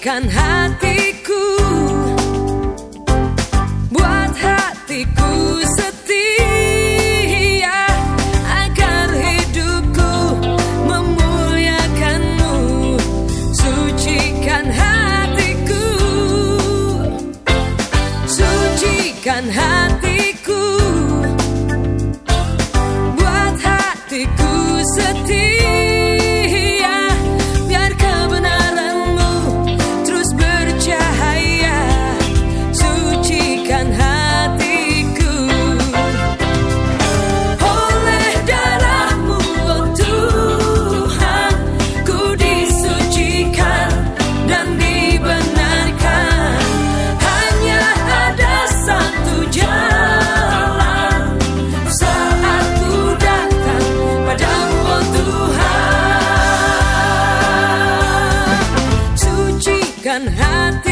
can hide. kan het